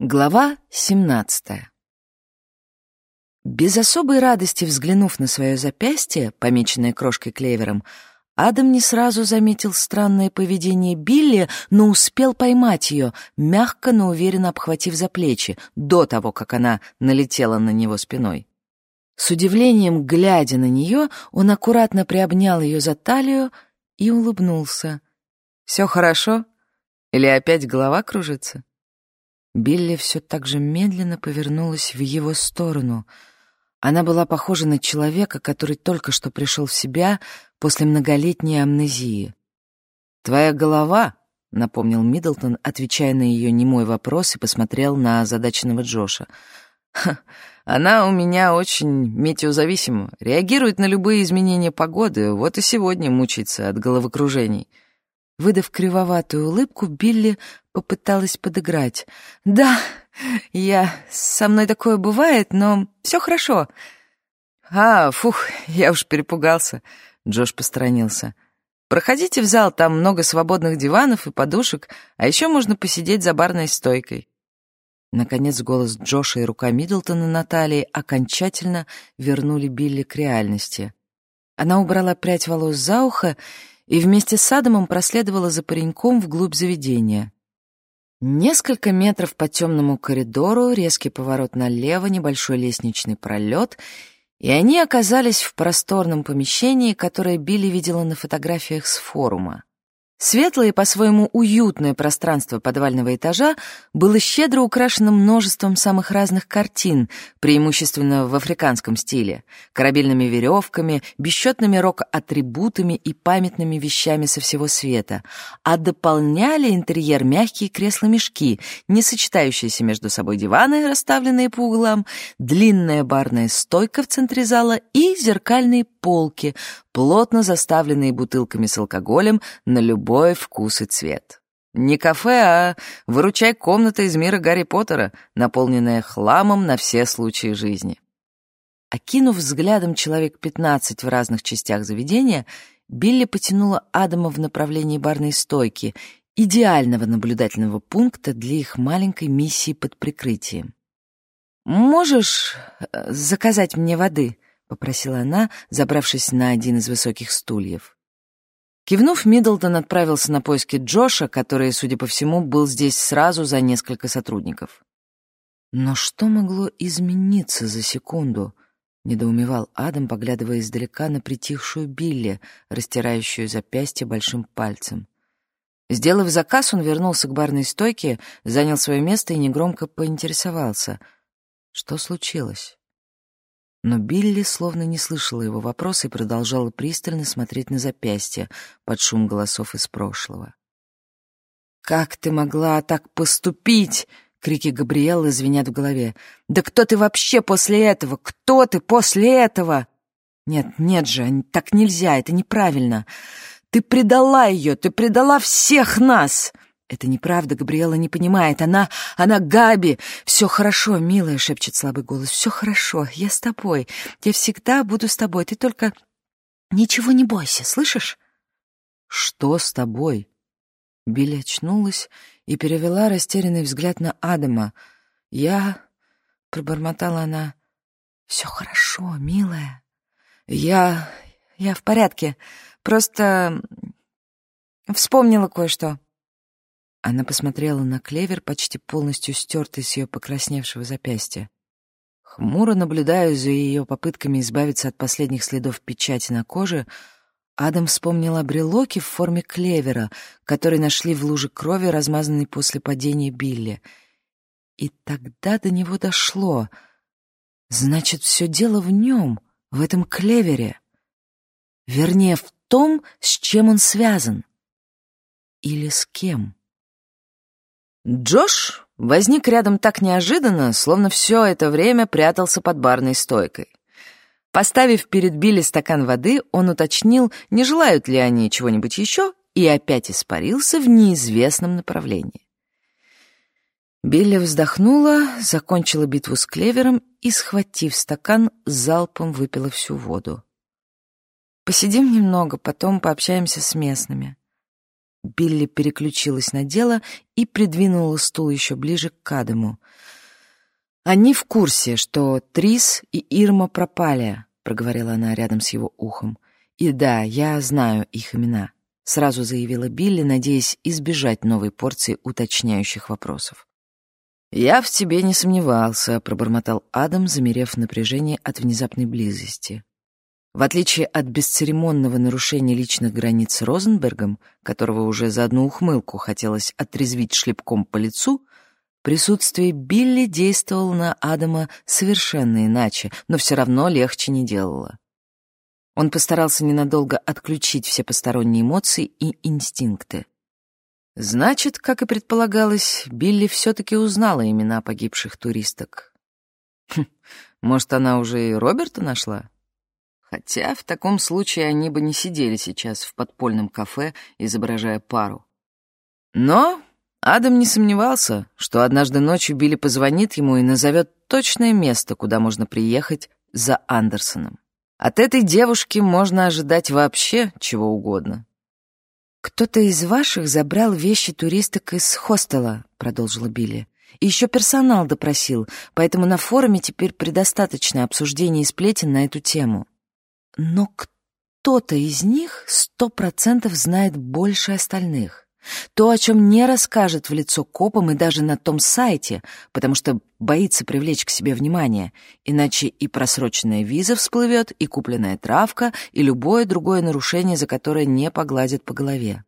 Глава 17 Без особой радости взглянув на свое запястье, помеченное крошкой клевером, Адам не сразу заметил странное поведение Билли, но успел поймать ее, мягко, но уверенно обхватив за плечи, до того, как она налетела на него спиной. С удивлением, глядя на нее, он аккуратно приобнял ее за талию и улыбнулся. «Все хорошо? Или опять голова кружится?» Билли все так же медленно повернулась в его сторону. Она была похожа на человека, который только что пришел в себя после многолетней амнезии. «Твоя голова», — напомнил Миддлтон, отвечая на ее немой вопрос и посмотрел на озадаченного Джоша. «Она у меня очень метеозависима, реагирует на любые изменения погоды, вот и сегодня мучается от головокружений». Выдав кривоватую улыбку, Билли попыталась подыграть. «Да, я... Со мной такое бывает, но все хорошо». «А, фух, я уж перепугался», — Джош посторонился. «Проходите в зал, там много свободных диванов и подушек, а еще можно посидеть за барной стойкой». Наконец голос Джоша и рука Миддлтона на талии окончательно вернули Билли к реальности. Она убрала прядь волос за ухо и вместе с Адамом проследовала за пареньком вглубь заведения. Несколько метров по темному коридору, резкий поворот налево, небольшой лестничный пролет, и они оказались в просторном помещении, которое Билли видела на фотографиях с форума. Светлое по-своему уютное пространство подвального этажа было щедро украшено множеством самых разных картин, преимущественно в африканском стиле, корабельными веревками, бесчетными рок-атрибутами и памятными вещами со всего света, а дополняли интерьер мягкие кресла-мешки, не сочетающиеся между собой диваны, расставленные по углам, длинная барная стойка в центре зала и зеркальные полки, плотно заставленные бутылками с алкоголем на любой вкус и цвет. Не кафе, а выручай комната из мира Гарри Поттера, наполненная хламом на все случаи жизни. Окинув взглядом человек пятнадцать в разных частях заведения, Билли потянула Адама в направлении барной стойки, идеального наблюдательного пункта для их маленькой миссии под прикрытием. «Можешь э, заказать мне воды?» — попросила она, забравшись на один из высоких стульев. Кивнув, Миддлтон отправился на поиски Джоша, который, судя по всему, был здесь сразу за несколько сотрудников. Но что могло измениться за секунду? недоумевал Адам, поглядывая издалека на притихшую Билли, растирающую запястье большим пальцем. Сделав заказ, он вернулся к барной стойке, занял свое место и негромко поинтересовался. Что случилось? Но Билли словно не слышала его вопроса и продолжала пристально смотреть на запястье под шум голосов из прошлого. «Как ты могла так поступить?» — крики Габриэллы звенят в голове. «Да кто ты вообще после этого? Кто ты после этого?» «Нет, нет же, так нельзя, это неправильно. Ты предала ее, ты предала всех нас!» «Это неправда, Габриэла не понимает. Она... она Габи! Все хорошо, милая!» — шепчет слабый голос. «Все хорошо, я с тобой. Я всегда буду с тобой. Ты только... ничего не бойся, слышишь?» «Что с тобой?» Билли очнулась и перевела растерянный взгляд на Адама. «Я...» — пробормотала она. «Все хорошо, милая. Я... я в порядке. Просто... вспомнила кое-что». Она посмотрела на клевер, почти полностью стертый с ее покрасневшего запястья. Хмуро наблюдая за ее попытками избавиться от последних следов печати на коже, Адам вспомнил о брелоке в форме клевера, который нашли в луже крови, размазанной после падения Билли. И тогда до него дошло. Значит, все дело в нем, в этом клевере. Вернее, в том, с чем он связан. Или с кем. Джош возник рядом так неожиданно, словно все это время прятался под барной стойкой. Поставив перед Билли стакан воды, он уточнил, не желают ли они чего-нибудь еще, и опять испарился в неизвестном направлении. Билли вздохнула, закончила битву с клевером и, схватив стакан, залпом выпила всю воду. «Посидим немного, потом пообщаемся с местными». Билли переключилась на дело и придвинула стул еще ближе к Кадему. «Они в курсе, что Трис и Ирма пропали», — проговорила она рядом с его ухом. «И да, я знаю их имена», — сразу заявила Билли, надеясь избежать новой порции уточняющих вопросов. «Я в тебе не сомневался», — пробормотал Адам, замерев в напряжении от внезапной близости. В отличие от бесцеремонного нарушения личных границ Розенбергом, которого уже за одну ухмылку хотелось отрезвить шлепком по лицу, присутствие Билли действовало на Адама совершенно иначе, но все равно легче не делало. Он постарался ненадолго отключить все посторонние эмоции и инстинкты. Значит, как и предполагалось, Билли все-таки узнала имена погибших туристок. Хм, может, она уже и Роберта нашла? Хотя в таком случае они бы не сидели сейчас в подпольном кафе, изображая пару. Но Адам не сомневался, что однажды ночью Билли позвонит ему и назовет точное место, куда можно приехать за Андерсоном. От этой девушки можно ожидать вообще чего угодно. «Кто-то из ваших забрал вещи туристок из хостела», — продолжила Билли. «И еще персонал допросил, поэтому на форуме теперь предостаточно обсуждений и сплетен на эту тему». Но кто-то из них сто процентов знает больше остальных. То, о чем не расскажет в лицо копам и даже на том сайте, потому что боится привлечь к себе внимание, иначе и просроченная виза всплывет, и купленная травка, и любое другое нарушение, за которое не погладят по голове.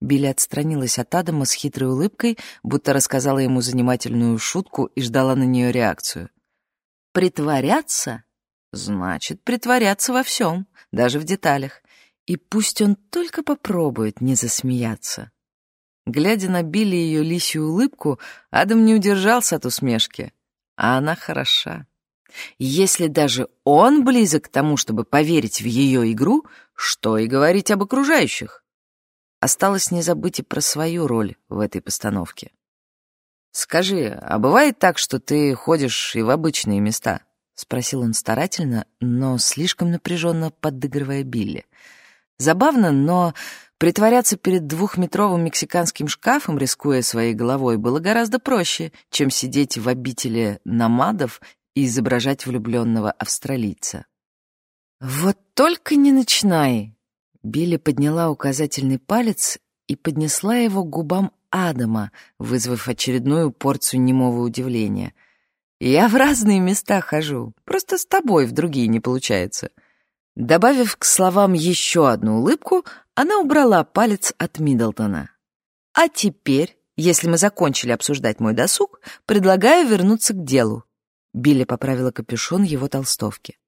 Билли отстранилась от Адама с хитрой улыбкой, будто рассказала ему занимательную шутку и ждала на нее реакцию. «Притворяться Значит, притворяться во всем, даже в деталях. И пусть он только попробует не засмеяться. Глядя на Билли ее лисью улыбку, Адам не удержался от усмешки. А она хороша. Если даже он близок к тому, чтобы поверить в ее игру, что и говорить об окружающих. Осталось не забыть и про свою роль в этой постановке. «Скажи, а бывает так, что ты ходишь и в обычные места?» — спросил он старательно, но слишком напряженно подыгрывая Билли. Забавно, но притворяться перед двухметровым мексиканским шкафом, рискуя своей головой, было гораздо проще, чем сидеть в обители намадов и изображать влюбленного австралийца. «Вот только не начинай!» Билли подняла указательный палец и поднесла его к губам Адама, вызвав очередную порцию немого удивления — я в разные места хожу, просто с тобой в другие не получается». Добавив к словам еще одну улыбку, она убрала палец от Миддлтона. «А теперь, если мы закончили обсуждать мой досуг, предлагаю вернуться к делу». Билли поправила капюшон его толстовки.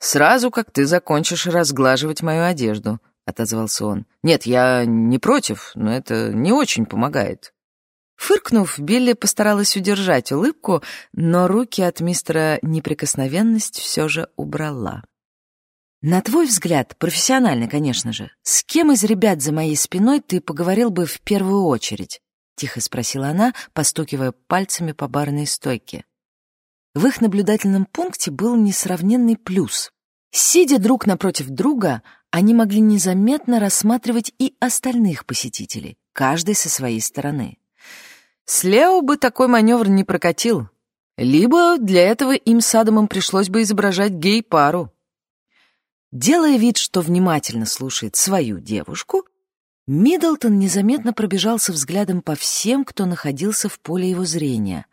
«Сразу, как ты закончишь разглаживать мою одежду», — отозвался он. «Нет, я не против, но это не очень помогает». Фыркнув, Билли постаралась удержать улыбку, но руки от мистера неприкосновенность все же убрала. «На твой взгляд, профессионально, конечно же, с кем из ребят за моей спиной ты поговорил бы в первую очередь?» — тихо спросила она, постукивая пальцами по барной стойке. В их наблюдательном пункте был несравненный плюс. Сидя друг напротив друга, они могли незаметно рассматривать и остальных посетителей, каждый со своей стороны. С Лео бы такой маневр не прокатил. Либо для этого им с Адамом пришлось бы изображать гей-пару. Делая вид, что внимательно слушает свою девушку, Миддлтон незаметно пробежался взглядом по всем, кто находился в поле его зрения.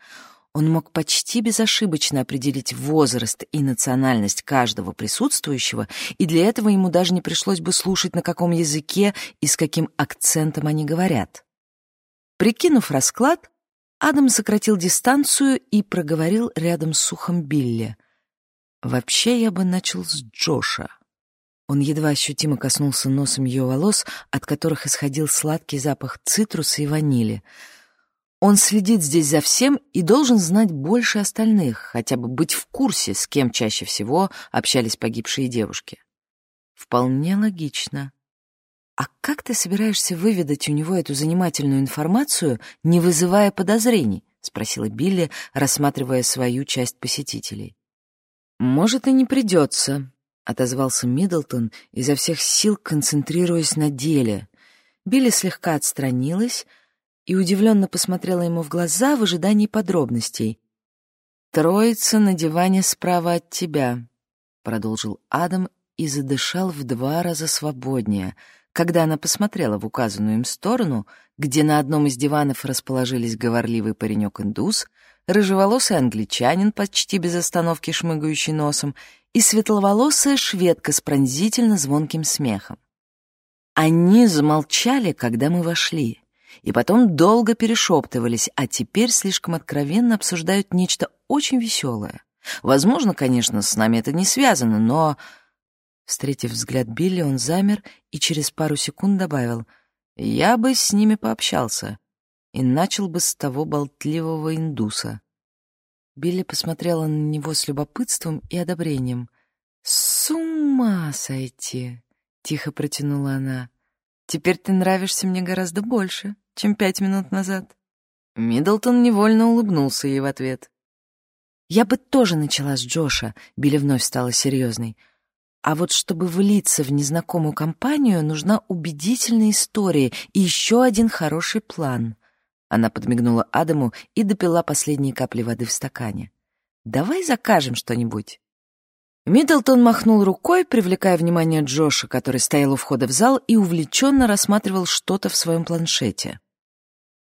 Он мог почти безошибочно определить возраст и национальность каждого присутствующего, и для этого ему даже не пришлось бы слушать, на каком языке и с каким акцентом они говорят. Прикинув расклад, Адам сократил дистанцию и проговорил рядом с ухом Билли. «Вообще я бы начал с Джоша». Он едва ощутимо коснулся носом ее волос, от которых исходил сладкий запах цитруса и ванили. Он следит здесь за всем и должен знать больше остальных, хотя бы быть в курсе, с кем чаще всего общались погибшие девушки. Вполне логично. «А как ты собираешься выведать у него эту занимательную информацию, не вызывая подозрений?» — спросила Билли, рассматривая свою часть посетителей. «Может, и не придется», — отозвался Миддлтон, изо всех сил концентрируясь на деле. Билли слегка отстранилась и удивленно посмотрела ему в глаза в ожидании подробностей. «Троица на диване справа от тебя», — продолжил Адам и задышал в два раза свободнее, когда она посмотрела в указанную им сторону, где на одном из диванов расположились говорливый паренек-индус, рыжеволосый англичанин, почти без остановки шмыгающий носом, и светловолосая шведка с пронзительно звонким смехом. Они замолчали, когда мы вошли, и потом долго перешептывались, а теперь слишком откровенно обсуждают нечто очень веселое. Возможно, конечно, с нами это не связано, но... Встретив взгляд Билли, он замер и через пару секунд добавил, «Я бы с ними пообщался и начал бы с того болтливого индуса». Билли посмотрела на него с любопытством и одобрением. «С ума сойти!» — тихо протянула она. «Теперь ты нравишься мне гораздо больше, чем пять минут назад». Миддлтон невольно улыбнулся ей в ответ. «Я бы тоже начала с Джоша», — Билли вновь стала серьезной. «А вот чтобы влиться в незнакомую компанию, нужна убедительная история и еще один хороший план». Она подмигнула Адаму и допила последние капли воды в стакане. «Давай закажем что-нибудь». Миддлтон махнул рукой, привлекая внимание Джоша, который стоял у входа в зал и увлеченно рассматривал что-то в своем планшете.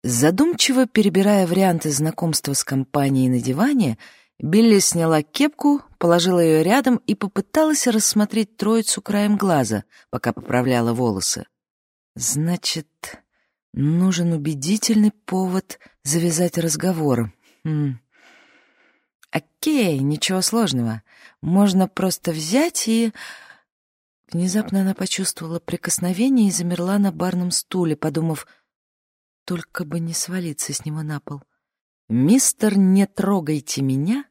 Задумчиво перебирая варианты знакомства с компанией на диване, Билли сняла кепку, положила ее рядом и попыталась рассмотреть троицу краем глаза, пока поправляла волосы. «Значит, нужен убедительный повод завязать разговор. Хм. Окей, ничего сложного. Можно просто взять и... Внезапно она почувствовала прикосновение и замерла на барном стуле, подумав, только бы не свалиться с него на пол. Мистер «Не трогайте меня»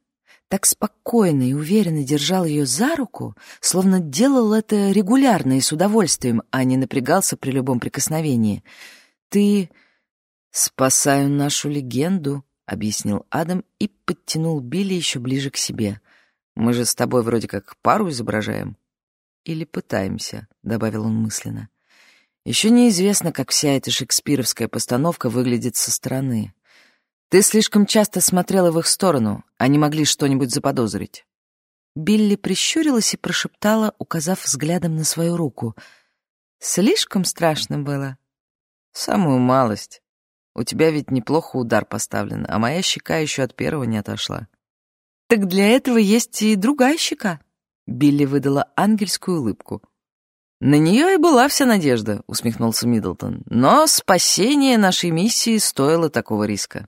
так спокойно и уверенно держал ее за руку, словно делал это регулярно и с удовольствием, а не напрягался при любом прикосновении. «Ты...» «Спасаю нашу легенду», — объяснил Адам и подтянул Билли еще ближе к себе. «Мы же с тобой вроде как пару изображаем». «Или пытаемся», — добавил он мысленно. «Еще неизвестно, как вся эта шекспировская постановка выглядит со стороны. Ты слишком часто смотрела в их сторону, они могли что-нибудь заподозрить». Билли прищурилась и прошептала, указав взглядом на свою руку. «Слишком страшно было». «Самую малость. У тебя ведь неплохо удар поставлен, а моя щека еще от первого не отошла». «Так для этого есть и другая щека», — Билли выдала ангельскую улыбку. «На нее и была вся надежда», — усмехнулся Миддлтон. «Но спасение нашей миссии стоило такого риска».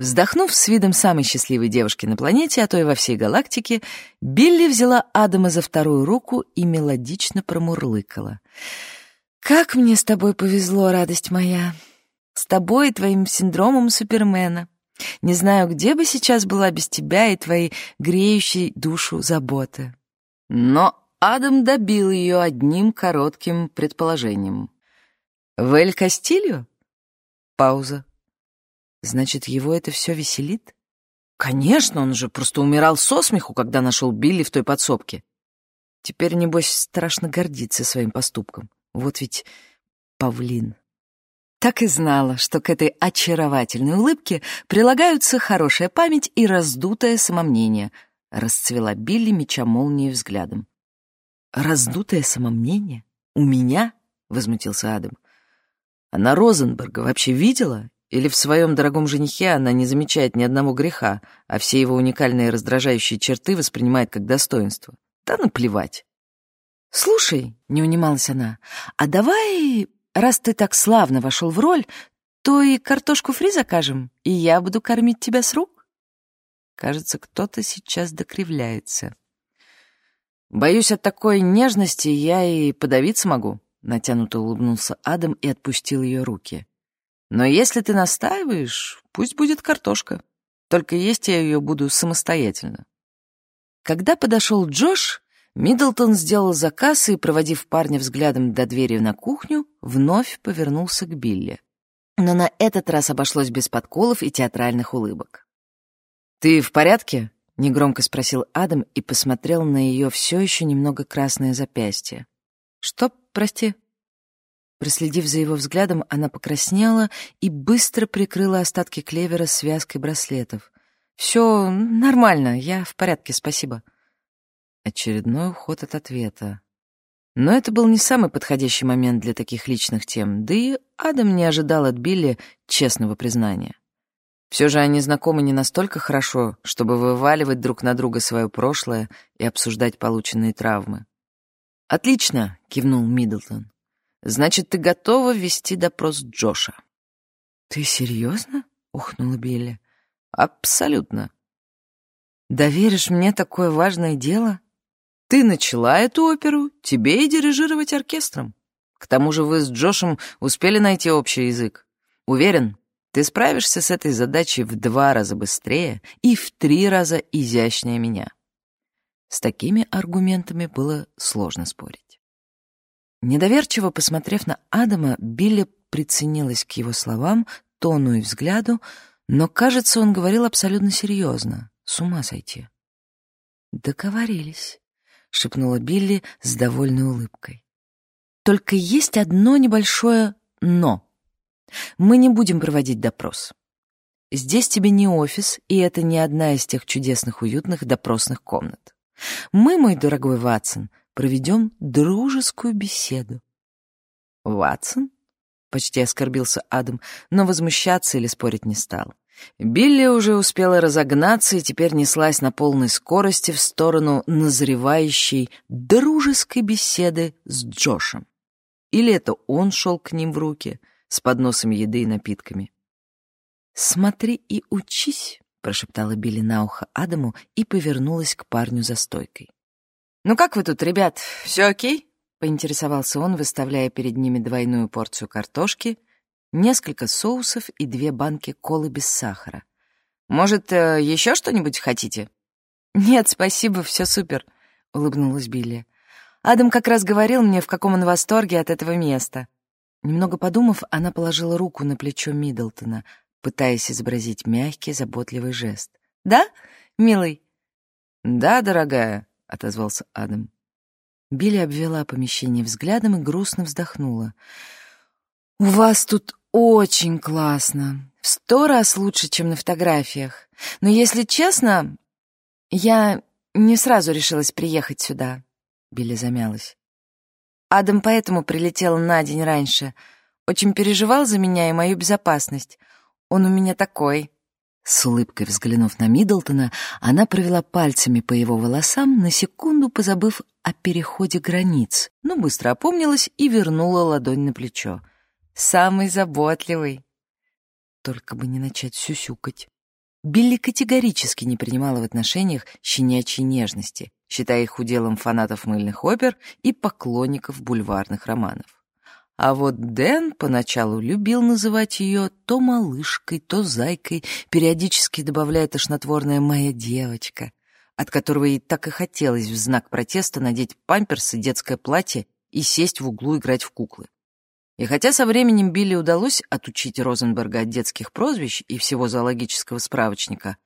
Вздохнув с видом самой счастливой девушки на планете, а то и во всей галактике, Билли взяла Адама за вторую руку и мелодично промурлыкала. «Как мне с тобой повезло, радость моя! С тобой и твоим синдромом Супермена. Не знаю, где бы сейчас была без тебя и твоей греющей душу заботы». Но Адам добил ее одним коротким предположением. «В Эль-Кастилью?» Пауза. Значит, его это все веселит? Конечно, он же просто умирал со смеху, когда нашел Билли в той подсобке. Теперь, небось, страшно гордиться своим поступком. Вот ведь павлин. Так и знала, что к этой очаровательной улыбке прилагаются хорошая память и раздутое самомнение. Расцвела Билли меча молнией взглядом. «Раздутое самомнение? У меня?» — возмутился Адам. «Она Розенберга вообще видела или в своем дорогом женихе она не замечает ни одного греха, а все его уникальные раздражающие черты воспринимает как достоинство? Да наплевать. «Слушай», — не унималась она, — «а давай, раз ты так славно вошел в роль, то и картошку фри закажем, и я буду кормить тебя с рук?» Кажется, кто-то сейчас докривляется. «Боюсь, от такой нежности я и подавиться могу», — натянуто улыбнулся Адам и отпустил ее руки. Но если ты настаиваешь, пусть будет картошка. Только есть я ее буду самостоятельно. Когда подошел Джош, Миддлтон сделал заказ и, проводив парня взглядом до двери на кухню, вновь повернулся к Билли. Но на этот раз обошлось без подколов и театральных улыбок. «Ты в порядке?» — негромко спросил Адам и посмотрел на ее все еще немного красное запястье. «Что, прости?» Проследив за его взглядом, она покраснела и быстро прикрыла остатки клевера связкой браслетов. «Все нормально, я в порядке, спасибо». Очередной уход от ответа. Но это был не самый подходящий момент для таких личных тем, да и Адам не ожидал от Билли честного признания. Все же они знакомы не настолько хорошо, чтобы вываливать друг на друга свое прошлое и обсуждать полученные травмы. «Отлично», — кивнул Миддлтон. «Значит, ты готова вести допрос Джоша?» «Ты серьезно?» — ухнула Билли. «Абсолютно». «Доверишь мне такое важное дело?» Ты начала эту оперу, тебе и дирижировать оркестром. К тому же вы с Джошем успели найти общий язык. Уверен, ты справишься с этой задачей в два раза быстрее и в три раза изящнее меня. С такими аргументами было сложно спорить. Недоверчиво посмотрев на Адама, Билли приценилась к его словам, тону и взгляду, но, кажется, он говорил абсолютно серьезно. С ума сойти. Договорились шепнула Билли с довольной улыбкой. Только есть одно небольшое «но». Мы не будем проводить допрос. Здесь тебе не офис, и это не одна из тех чудесных уютных допросных комнат. Мы, мой дорогой Ватсон, проведем дружескую беседу. Ватсон? Почти оскорбился Адам, но возмущаться или спорить не стал. Билли уже успела разогнаться и теперь неслась на полной скорости в сторону назревающей дружеской беседы с Джошем. Или это он шел к ним в руки с подносом еды и напитками. «Смотри и учись», — прошептала Билли на ухо Адаму и повернулась к парню за стойкой. «Ну как вы тут, ребят, все окей?» — поинтересовался он, выставляя перед ними двойную порцию картошки — несколько соусов и две банки колы без сахара. «Может, э, еще что-нибудь хотите?» «Нет, спасибо, все супер», — улыбнулась Билли. «Адам как раз говорил мне, в каком он восторге от этого места». Немного подумав, она положила руку на плечо Миддлтона, пытаясь изобразить мягкий, заботливый жест. «Да, милый?» «Да, дорогая», — отозвался Адам. Билли обвела помещение взглядом и грустно вздохнула. «У вас тут очень классно. В сто раз лучше, чем на фотографиях. Но, если честно, я не сразу решилась приехать сюда. Билли замялась. Адам поэтому прилетел на день раньше. Очень переживал за меня и мою безопасность. Он у меня такой. С улыбкой взглянув на Миддлтона, она провела пальцами по его волосам, на секунду позабыв о переходе границ, но быстро опомнилась и вернула ладонь на плечо. Самый заботливый. Только бы не начать сюсюкать. Билли категорически не принимала в отношениях щенячьей нежности, считая их уделом фанатов мыльных опер и поклонников бульварных романов. А вот Дэн поначалу любил называть ее то малышкой, то зайкой, периодически добавляя тошнотворное «моя девочка», от которого ей так и хотелось в знак протеста надеть памперсы, детское платье и сесть в углу играть в куклы. И хотя со временем Билли удалось отучить Розенберга от детских прозвищ и всего зоологического справочника,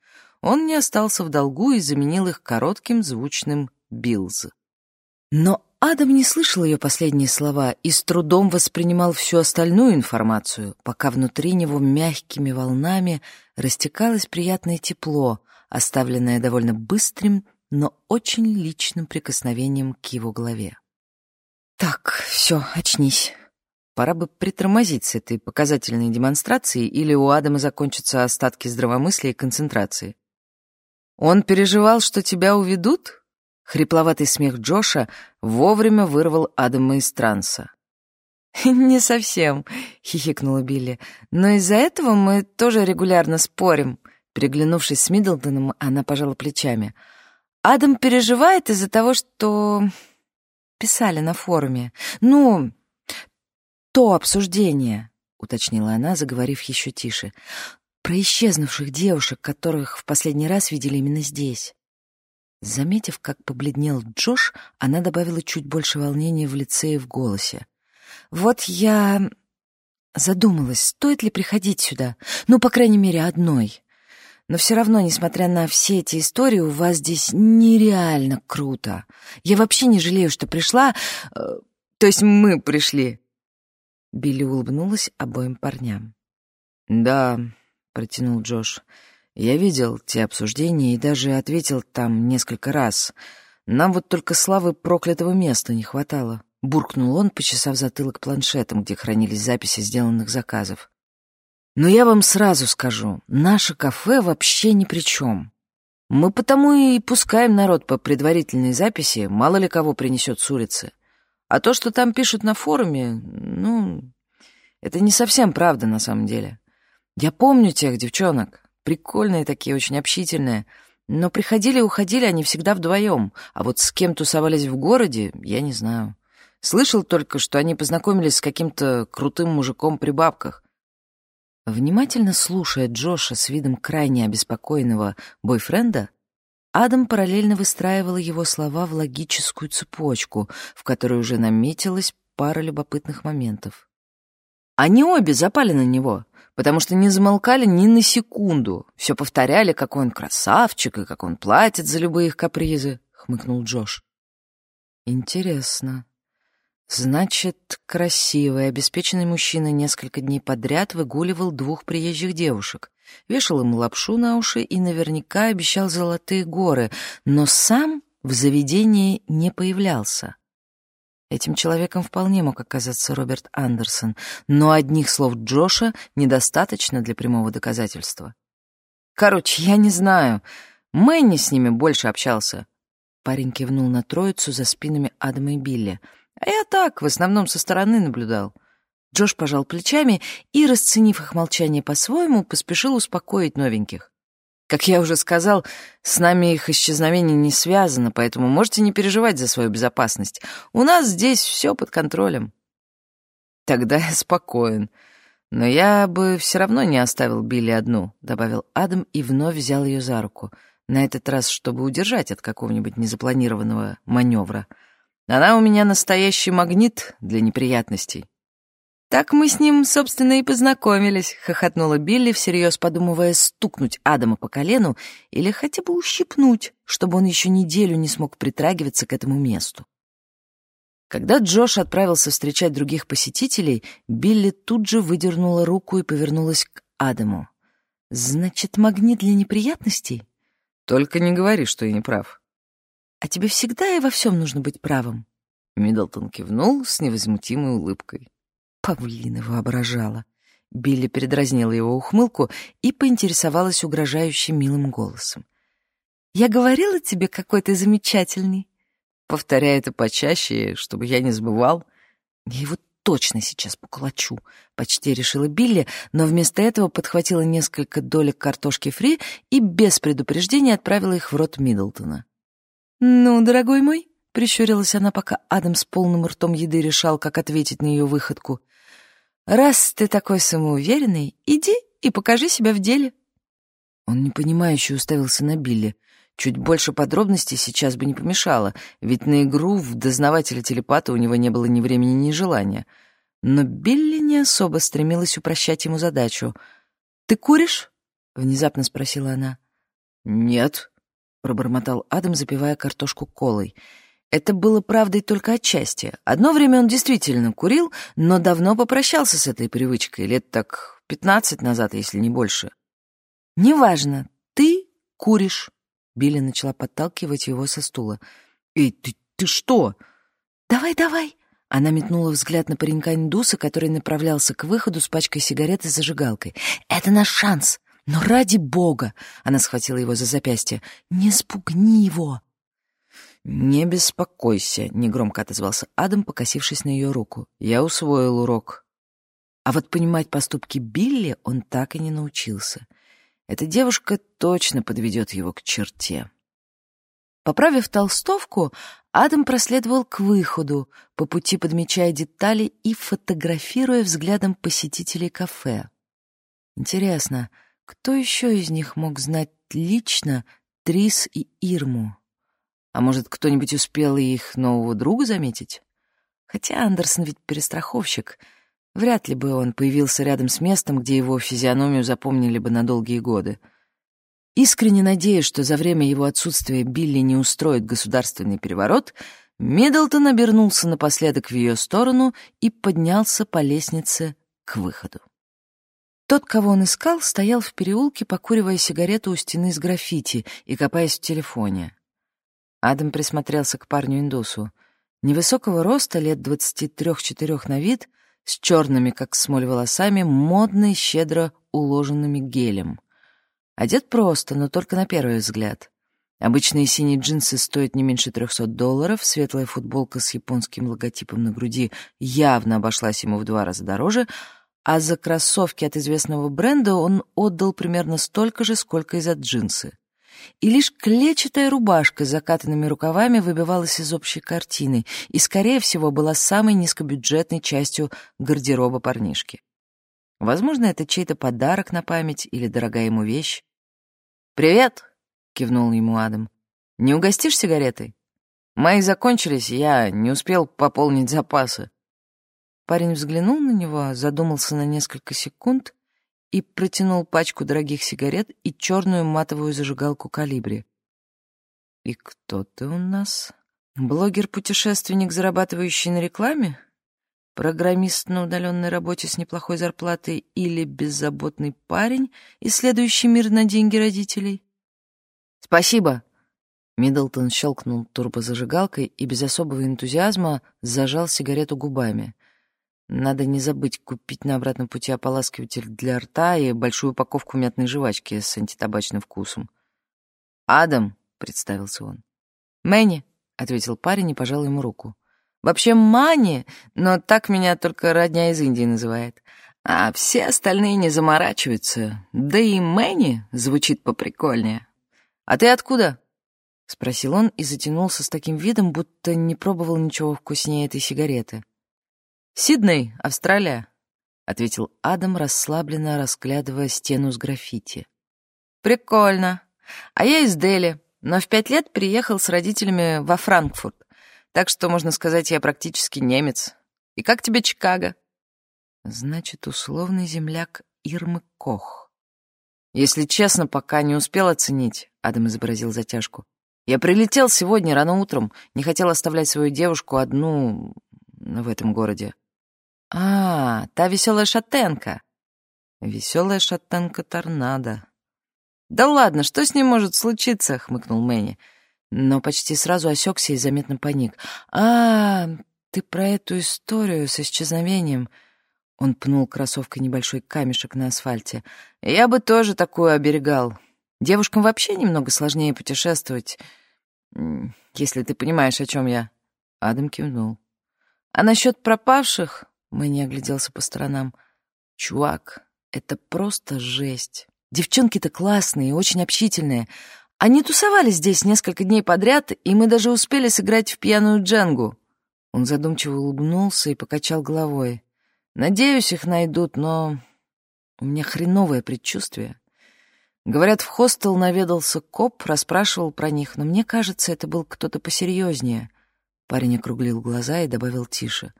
он не остался в долгу и заменил их коротким звучным «Биллз». Но Адам не слышал ее последние слова и с трудом воспринимал всю остальную информацию, пока внутри него мягкими волнами растекалось приятное тепло, оставленное довольно быстрым, но очень личным прикосновением к его голове. «Так, все, очнись», Пора бы притормозить с этой показательной демонстрацией, или у Адама закончатся остатки здравомыслия и концентрации. «Он переживал, что тебя уведут?» Хрипловатый смех Джоша вовремя вырвал Адама из транса. «Не совсем», — хихикнула Билли. «Но из-за этого мы тоже регулярно спорим». Приглянувшись с Миддлтоном, она пожала плечами. «Адам переживает из-за того, что...» Писали на форуме. «Ну, то обсуждение», — уточнила она, заговорив еще тише, «про исчезнувших девушек, которых в последний раз видели именно здесь». Заметив, как побледнел Джош, она добавила чуть больше волнения в лице и в голосе. «Вот я задумалась, стоит ли приходить сюда, ну, по крайней мере, одной. Но все равно, несмотря на все эти истории, у вас здесь нереально круто. Я вообще не жалею, что пришла, э, то есть мы пришли. Билли улыбнулась обоим парням. «Да», — протянул Джош, — «я видел те обсуждения и даже ответил там несколько раз. Нам вот только славы проклятого места не хватало», — буркнул он, почесав затылок планшетом, где хранились записи сделанных заказов. «Но я вам сразу скажу, наше кафе вообще ни при чем. Мы потому и пускаем народ по предварительной записи, мало ли кого принесет с улицы. А то, что там пишут на форуме, ну, это не совсем правда на самом деле. Я помню тех девчонок, прикольные такие, очень общительные, но приходили и уходили они всегда вдвоем, а вот с кем тусовались в городе, я не знаю. Слышал только, что они познакомились с каким-то крутым мужиком при бабках. Внимательно слушая Джоша с видом крайне обеспокоенного бойфренда, Адам параллельно выстраивала его слова в логическую цепочку, в которой уже наметилась пара любопытных моментов. Они обе запали на него, потому что не замолкали ни на секунду. Все повторяли, какой он красавчик и как он платит за любые их капризы, — хмыкнул Джош. Интересно. Значит, красивый, обеспеченный мужчина несколько дней подряд выгуливал двух приезжих девушек, вешал им лапшу на уши и наверняка обещал золотые горы, но сам в заведении не появлялся. Этим человеком вполне мог оказаться Роберт Андерсон, но одних слов Джоша недостаточно для прямого доказательства. «Короче, я не знаю. Мэнни с ними больше общался». Парень кивнул на троицу за спинами Адама и Билли — а я так, в основном со стороны наблюдал. Джош пожал плечами и, расценив их молчание по-своему, поспешил успокоить новеньких. Как я уже сказал, с нами их исчезновение не связано, поэтому можете не переживать за свою безопасность. У нас здесь все под контролем. Тогда я спокоен. Но я бы все равно не оставил Билли одну, — добавил Адам и вновь взял ее за руку, на этот раз, чтобы удержать от какого-нибудь незапланированного маневра — она у меня настоящий магнит для неприятностей. «Так мы с ним, собственно, и познакомились», — хохотнула Билли, всерьез подумывая стукнуть Адама по колену или хотя бы ущипнуть, чтобы он еще неделю не смог притрагиваться к этому месту. Когда Джош отправился встречать других посетителей, Билли тут же выдернула руку и повернулась к Адаму. «Значит, магнит для неприятностей?» «Только не говори, что я не прав. А тебе всегда и во всем нужно быть правым. Миддлтон кивнул с невозмутимой улыбкой. Павлина воображала. Билли передразнила его ухмылку и поинтересовалась угрожающе милым голосом. «Я говорила тебе, какой ты замечательный». Повторяй это почаще, чтобы я не забывал. Я его точно сейчас поколочу, почти решила Билли, но вместо этого подхватила несколько долек картошки фри и без предупреждения отправила их в рот Миддлтона. «Ну, дорогой мой», — прищурилась она, пока Адам с полным ртом еды решал, как ответить на ее выходку, «раз ты такой самоуверенный, иди и покажи себя в деле». Он непонимающе уставился на Билли. Чуть больше подробностей сейчас бы не помешало, ведь на игру в дознавателя телепата у него не было ни времени, ни желания. Но Билли не особо стремилась упрощать ему задачу. «Ты куришь?» — внезапно спросила она. «Нет», — пробормотал Адам, запивая картошку колой. Это было правдой только отчасти. Одно время он действительно курил, но давно попрощался с этой привычкой, лет так пятнадцать назад, если не больше. «Неважно, ты куришь», — Билли начала подталкивать его со стула. «Эй, ты, ты что?» «Давай, давай!» Она метнула взгляд на паренька-индуса, который направлялся к выходу с пачкой сигарет и зажигалкой. «Это наш шанс! Но ради бога, она схватила его за запястье, не спугни его. Не беспокойся, негромко отозвался Адам, покосившись на ее руку. Я усвоил урок. А вот понимать поступки Билли он так и не научился. Эта девушка точно подведет его к черте. Поправив толстовку, Адам проследовал к выходу, по пути подмечая детали и фотографируя взглядом посетителей кафе. Интересно, кто еще из них мог знать лично Трис и Ирму? А может, кто-нибудь успел и их нового друга заметить? Хотя Андерсон ведь перестраховщик. Вряд ли бы он появился рядом с местом, где его физиономию запомнили бы на долгие годы. Искренне надеясь, что за время его отсутствия Билли не устроит государственный переворот, Миддлтон обернулся напоследок в ее сторону и поднялся по лестнице к выходу. Тот, кого он искал, стоял в переулке, покуривая сигарету у стены с граффити и копаясь в телефоне. Адам присмотрелся к парню-индусу. Невысокого роста, лет двадцати трех-четырех на вид, с черными, как смоль, волосами, модный, щедро уложенными гелем. Одет просто, но только на первый взгляд. Обычные синие джинсы стоят не меньше 300 долларов, светлая футболка с японским логотипом на груди явно обошлась ему в два раза дороже, а за кроссовки от известного бренда он отдал примерно столько же, сколько и за джинсы. И лишь клетчатая рубашка с закатанными рукавами выбивалась из общей картины и, скорее всего, была самой низкобюджетной частью гардероба парнишки. Возможно, это чей-то подарок на память или дорогая ему вещь. «Привет!» — кивнул ему Адам. «Не угостишь сигаретой? Мои закончились, я не успел пополнить запасы». Парень взглянул на него, задумался на несколько секунд и протянул пачку дорогих сигарет и черную матовую зажигалку калибри. «И кто ты у нас? Блогер-путешественник, зарабатывающий на рекламе? Программист на удаленной работе с неплохой зарплатой или беззаботный парень, исследующий мир на деньги родителей?» «Спасибо!» Миддлтон щелкнул турбозажигалкой и без особого энтузиазма зажал сигарету губами. Надо не забыть купить на обратном пути ополаскиватель для рта и большую упаковку мятной жвачки с антитабачным вкусом. «Адам», — представился он. «Мэнни», — ответил парень и пожал ему руку. «Вообще Мани, но так меня только родня из Индии называет. А все остальные не заморачиваются. Да и Мэнни звучит поприкольнее. А ты откуда?» — спросил он и затянулся с таким видом, будто не пробовал ничего вкуснее этой сигареты. «Сидней, Австралия», — ответил Адам, расслабленно разглядывая стену с граффити. «Прикольно. А я из Дели, но в пять лет приехал с родителями во Франкфурт, так что, можно сказать, я практически немец. И как тебе Чикаго?» «Значит, условный земляк Ирмы Кох». «Если честно, пока не успел оценить», — Адам изобразил затяжку. «Я прилетел сегодня рано утром, не хотел оставлять свою девушку одну в этом городе. «А, та веселая шатенка!» «Веселая шатенка торнадо». «Да ладно, что с ним может случиться?» — хмыкнул Мэнни. Но почти сразу осекся и заметно паник. «А, ты про эту историю с исчезновением...» Он пнул кроссовкой небольшой камешек на асфальте. «Я бы тоже такую оберегал. Девушкам вообще немного сложнее путешествовать, если ты понимаешь, о чем я». Адам кивнул. «А насчет пропавших...» Мэнни огляделся по сторонам. «Чувак, это просто жесть. Девчонки-то классные, очень общительные. Они тусовались здесь несколько дней подряд, и мы даже успели сыграть в пьяную джангу». Он задумчиво улыбнулся и покачал головой. «Надеюсь, их найдут, но у меня хреновое предчувствие. Говорят, в хостел наведался коп, расспрашивал про них, но мне кажется, это был кто-то посерьезнее». Парень округлил глаза и добавил тише —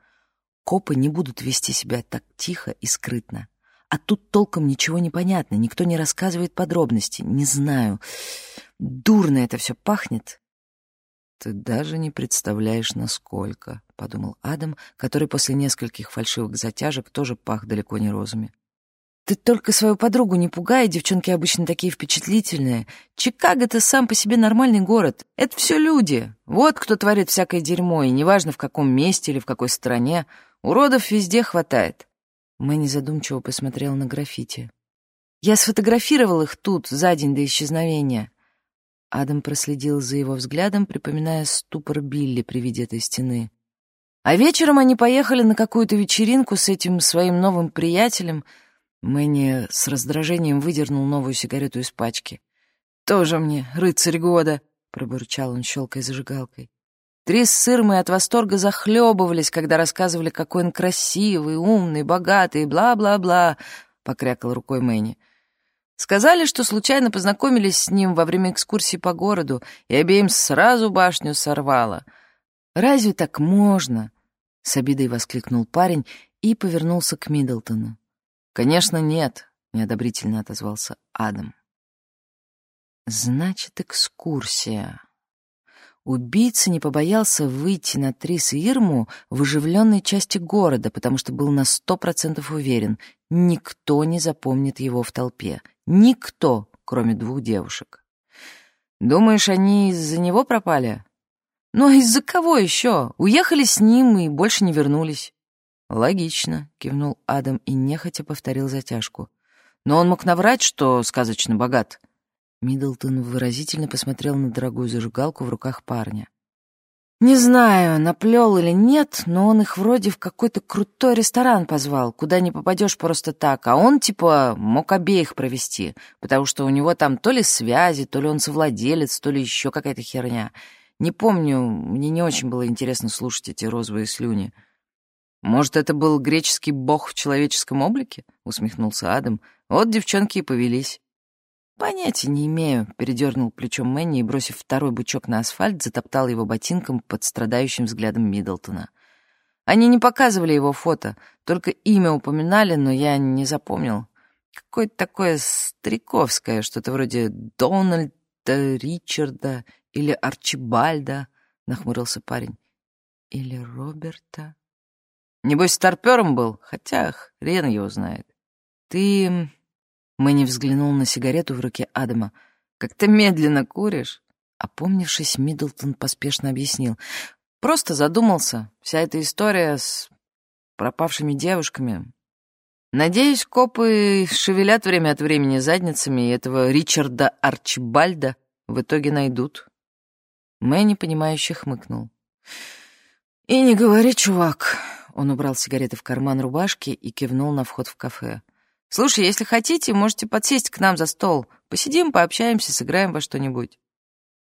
Копы не будут вести себя так тихо и скрытно. А тут толком ничего не понятно, никто не рассказывает подробности. Не знаю. Дурно это все пахнет. «Ты даже не представляешь, насколько», — подумал Адам, который после нескольких фальшивых затяжек тоже пах далеко не розами. «Ты только свою подругу не пугай, девчонки обычно такие впечатлительные. Чикаго-то сам по себе нормальный город. Это все люди. Вот кто творит всякое дерьмо, и неважно в каком месте или в какой стране. Уродов везде хватает. Мэнни задумчиво посмотрел на граффити. Я сфотографировал их тут, за день до исчезновения. Адам проследил за его взглядом, припоминая ступор Билли при виде этой стены. А вечером они поехали на какую-то вечеринку с этим своим новым приятелем. Мэнни с раздражением выдернул новую сигарету из пачки. «Тоже мне рыцарь года!» — пробурчал он, щелкая зажигалкой. Три с сырмой от восторга захлебывались, когда рассказывали, какой он красивый, умный, богатый, бла-бла-бла, — покрякал рукой Мэнни. Сказали, что случайно познакомились с ним во время экскурсии по городу, и обеим сразу башню сорвало. «Разве так можно?» — с обидой воскликнул парень и повернулся к Миддлтону. «Конечно, нет», — неодобрительно отозвался Адам. «Значит, экскурсия», Убийца не побоялся выйти на Трис и Ирму в оживленной части города, потому что был на сто процентов уверен, никто не запомнит его в толпе. Никто, кроме двух девушек. «Думаешь, они из-за него пропали?» «Ну а из-за кого еще? Уехали с ним и больше не вернулись». «Логично», — кивнул Адам и нехотя повторил затяжку. «Но он мог наврать, что сказочно богат». Миддлтон выразительно посмотрел на дорогую зажигалку в руках парня. «Не знаю, наплел или нет, но он их вроде в какой-то крутой ресторан позвал, куда не попадешь просто так, а он, типа, мог обеих провести, потому что у него там то ли связи, то ли он совладелец, то ли еще какая-то херня. Не помню, мне не очень было интересно слушать эти розовые слюни». «Может, это был греческий бог в человеческом облике?» — усмехнулся Адам. «Вот девчонки и повелись». «Понятия не имею», — передернул плечом Мэнни и, бросив второй бычок на асфальт, затоптал его ботинком под страдающим взглядом Миддлтона. Они не показывали его фото, только имя упоминали, но я не запомнил. Какое-то такое стариковское, что-то вроде Дональда, Ричарда или Арчибальда, — нахмурился парень. Или Роберта. Небось, старпёром был, хотя хрен его знает. Ты Мэнни взглянул на сигарету в руке Адама. «Как ты медленно куришь!» Опомнившись, Миддлтон поспешно объяснил. «Просто задумался. Вся эта история с пропавшими девушками. Надеюсь, копы шевелят время от времени задницами, и этого Ричарда Арчибальда в итоге найдут». Мэнни, понимающе хмыкнул. «И не говори, чувак!» Он убрал сигареты в карман рубашки и кивнул на вход в кафе. Слушай, если хотите, можете подсесть к нам за стол. Посидим, пообщаемся, сыграем во что-нибудь».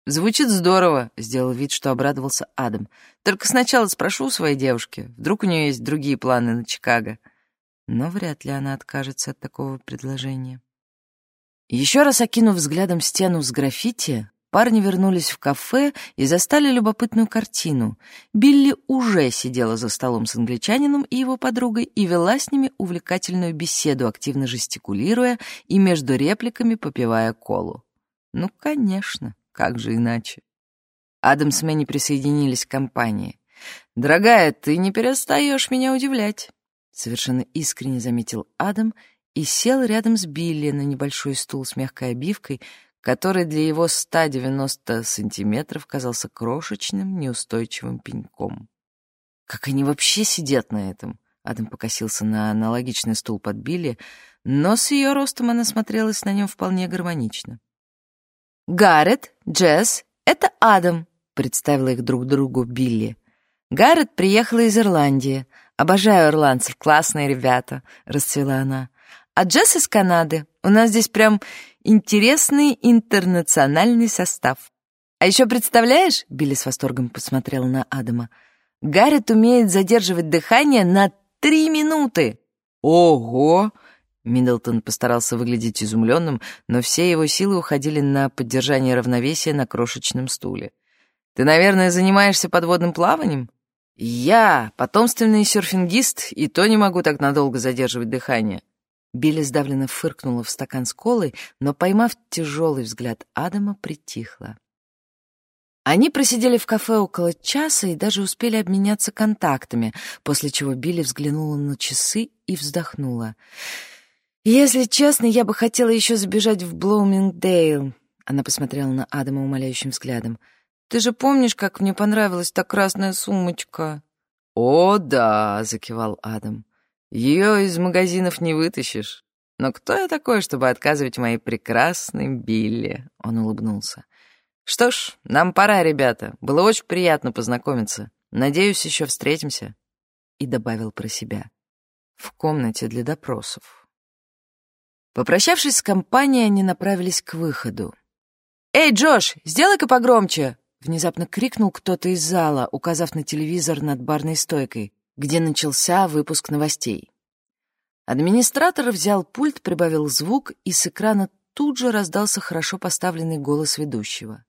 «Звучит здорово», — сделал вид, что обрадовался Адам. «Только сначала спрошу у своей девушки. Вдруг у нее есть другие планы на Чикаго». Но вряд ли она откажется от такого предложения. Еще раз окинув взглядом стену с граффити, Парни вернулись в кафе и застали любопытную картину. Билли уже сидела за столом с англичанином и его подругой и вела с ними увлекательную беседу, активно жестикулируя и между репликами попивая колу. Ну, конечно, как же иначе. Адам с Мэнни присоединились к компании. «Дорогая, ты не перестаешь меня удивлять», — совершенно искренне заметил Адам и сел рядом с Билли на небольшой стул с мягкой обивкой, который для его 190 сантиметров казался крошечным, неустойчивым пеньком. Как они вообще сидят на этом? Адам покосился на аналогичный стул под Билли, но с ее ростом она смотрелась на нем вполне гармонично. «Гаррет, Джесс, это Адам», — представила их друг другу Билли. «Гаррет приехала из Ирландии. Обожаю ирландцев, классные ребята», — расцвела она. «А Джесс из Канады. У нас здесь прям интересный интернациональный состав. А еще представляешь, Билли с восторгом посмотрела на Адама, Гаррет умеет задерживать дыхание на три минуты. Ого! Миддлтон постарался выглядеть изумленным, но все его силы уходили на поддержание равновесия на крошечном стуле. «Ты, наверное, занимаешься подводным плаванием?» «Я потомственный серфингист, и то не могу так надолго задерживать дыхание. Билли сдавленно фыркнула в стакан с колой, но, поймав тяжелый взгляд Адама, притихла. Они просидели в кафе около часа и даже успели обменяться контактами, после чего Билли взглянула на часы и вздохнула. «Если честно, я бы хотела еще забежать в Блоумингдейл», — она посмотрела на Адама умоляющим взглядом. «Ты же помнишь, как мне понравилась та красная сумочка?» «О, да», — закивал Адам. Ее из магазинов не вытащишь. Но кто я такой, чтобы отказывать моей прекрасной Билли?» Он улыбнулся. «Что ж, нам пора, ребята. Было очень приятно познакомиться. Надеюсь, еще встретимся». И добавил про себя. «В комнате для допросов». Попрощавшись с компанией, они направились к выходу. «Эй, Джош, сделай-ка погромче!» Внезапно крикнул кто-то из зала, указав на телевизор над барной стойкой где начался выпуск новостей. Администратор взял пульт, прибавил звук, и с экрана тут же раздался хорошо поставленный голос ведущего.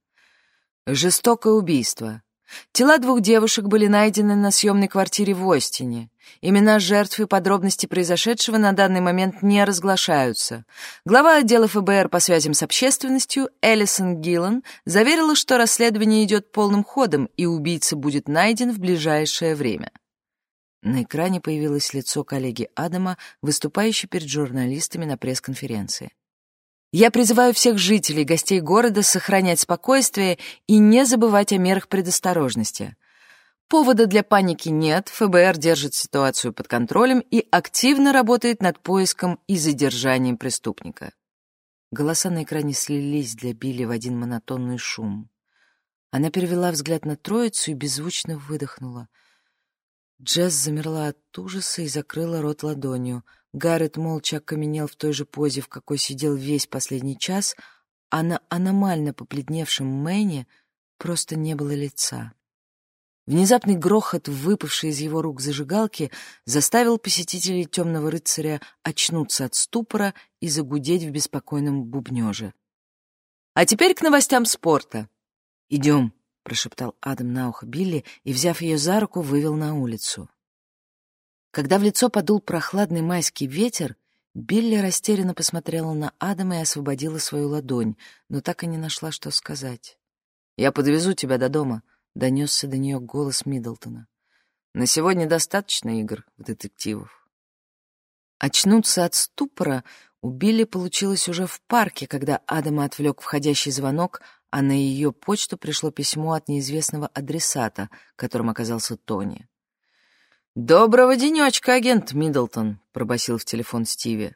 «Жестокое убийство. Тела двух девушек были найдены на съемной квартире в Остине. Имена жертв и подробности произошедшего на данный момент не разглашаются. Глава отдела ФБР по связям с общественностью Элисон Гиллан заверила, что расследование идет полным ходом и убийца будет найден в ближайшее время. На экране появилось лицо коллеги Адама, выступающей перед журналистами на пресс-конференции. Я призываю всех жителей, гостей города сохранять спокойствие и не забывать о мерах предосторожности. Повода для паники нет, ФБР держит ситуацию под контролем и активно работает над поиском и задержанием преступника. Голоса на экране слились для Билли в один монотонный шум. Она перевела взгляд на троицу и беззвучно выдохнула. Джесс замерла от ужаса и закрыла рот ладонью — Гаррет молча окаменел в той же позе, в какой сидел весь последний час, а на аномально побледневшем Мэне просто не было лица. Внезапный грохот, выпавший из его рук зажигалки, заставил посетителей темного рыцаря очнуться от ступора и загудеть в беспокойном бубнеже. «А теперь к новостям спорта. Идем», — прошептал Адам на ухо Билли и, взяв ее за руку, вывел на улицу. Когда в лицо подул прохладный майский ветер, Билли растерянно посмотрела на Адама и освободила свою ладонь, но так и не нашла, что сказать. «Я подвезу тебя до дома», — донесся до нее голос Миддлтона. «На сегодня достаточно игр в детективов». Очнуться от ступора у Билли получилось уже в парке, когда Адама отвлек входящий звонок, а на ее почту пришло письмо от неизвестного адресата, которым оказался Тони. «Доброго денечка, агент Миддлтон», — пробасил в телефон Стиви.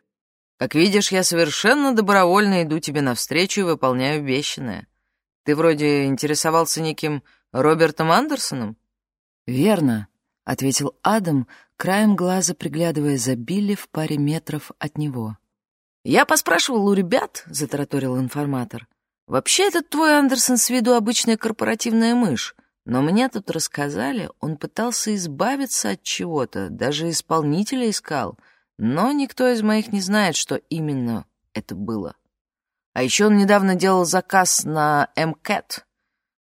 «Как видишь, я совершенно добровольно иду тебе навстречу и выполняю обещанное. Ты вроде интересовался неким Робертом Андерсоном?» «Верно», — ответил Адам, краем глаза приглядывая за Билли в паре метров от него. «Я поспрашивал у ребят», — затараторил информатор. «Вообще этот твой Андерсон с виду обычная корпоративная мышь. Но мне тут рассказали, он пытался избавиться от чего-то, даже исполнителя искал, но никто из моих не знает, что именно это было. А еще он недавно делал заказ на МКЭТ,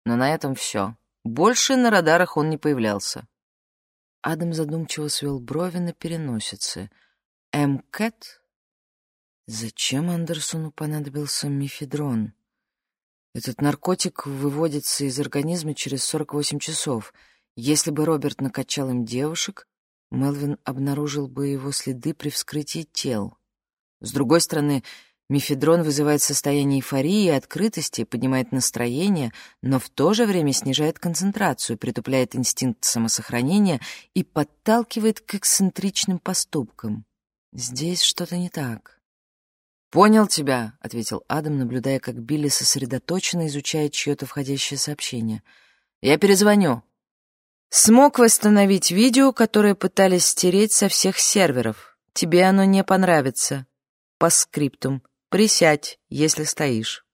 но на этом все. Больше на радарах он не появлялся. Адам задумчиво свел брови на переносице. МКЭТ? Зачем Андерсону понадобился мифедрон? Этот наркотик выводится из организма через 48 часов. Если бы Роберт накачал им девушек, Мелвин обнаружил бы его следы при вскрытии тел. С другой стороны, мифедрон вызывает состояние эйфории и открытости, поднимает настроение, но в то же время снижает концентрацию, притупляет инстинкт самосохранения и подталкивает к эксцентричным поступкам. Здесь что-то не так. «Понял тебя», — ответил Адам, наблюдая, как Билли сосредоточенно изучает чье-то входящее сообщение. «Я перезвоню». «Смог восстановить видео, которое пытались стереть со всех серверов. Тебе оно не понравится. По скриптум. Присядь, если стоишь».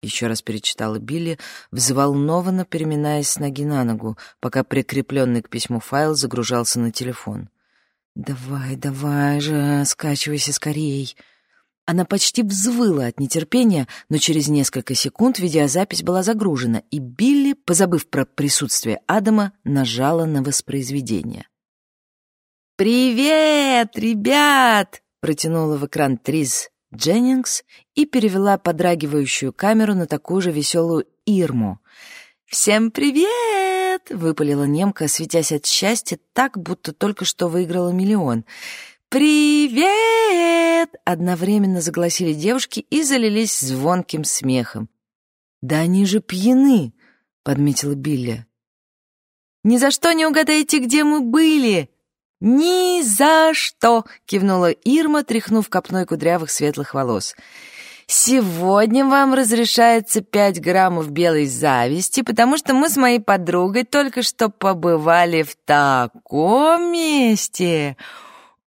Еще раз перечитала Билли, взволнованно переминаясь с ноги на ногу, пока прикрепленный к письму файл загружался на телефон. «Давай, давай же, скачивайся скорей!» Она почти взвыла от нетерпения, но через несколько секунд видеозапись была загружена, и Билли, позабыв про присутствие Адама, нажала на воспроизведение. «Привет, ребят!» — протянула в экран Триз Дженнингс и перевела подрагивающую камеру на такую же веселую Ирму. «Всем привет!» — выпалила немка, светясь от счастья так, будто только что выиграла миллион. «Привет!» — одновременно загласили девушки и залились звонким смехом. «Да они же пьяны!» — подметила Билли. «Ни за что не угадаете, где мы были!» «Ни за что!» — кивнула Ирма, тряхнув копной кудрявых светлых волос. «Сегодня вам разрешается пять граммов белой зависти, потому что мы с моей подругой только что побывали в таком месте!»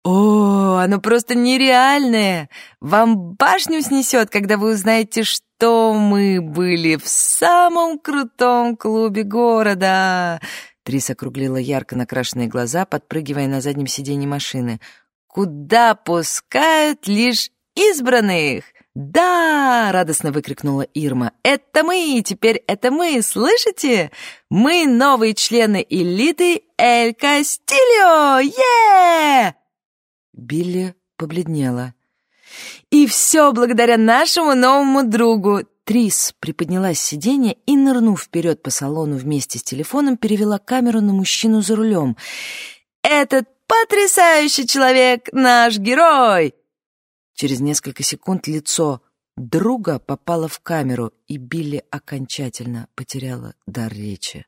«О, оно просто нереальное! Вам башню снесет, когда вы узнаете, что мы были в самом крутом клубе города!» Трис округлила ярко накрашенные глаза, подпрыгивая на заднем сиденье машины. «Куда пускают лишь избранных! «Да!» — радостно выкрикнула Ирма. «Это мы! Теперь это мы! Слышите? Мы новые члены элиты Эль Кастильо! Е!» Билли побледнела. «И все благодаря нашему новому другу!» Трис приподнялась с сиденья и, нырнув вперед по салону вместе с телефоном, перевела камеру на мужчину за рулем. «Этот потрясающий человек — наш герой!» Через несколько секунд лицо друга попало в камеру, и Билли окончательно потеряла дар речи.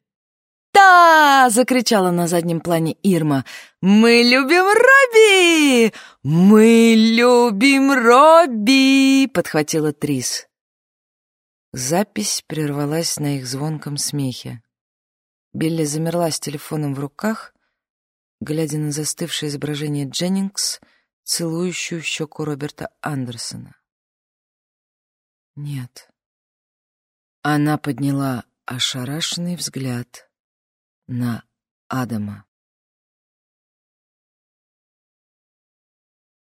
«Да!» — закричала на заднем плане Ирма. «Мы любим Робби! Мы любим Робби!» — подхватила Трис. Запись прервалась на их звонком смехе. Билли замерла с телефоном в руках, глядя на застывшее изображение Дженнингс, целующую щеку Роберта Андерсона. Нет. Она подняла ошарашенный взгляд на Адама.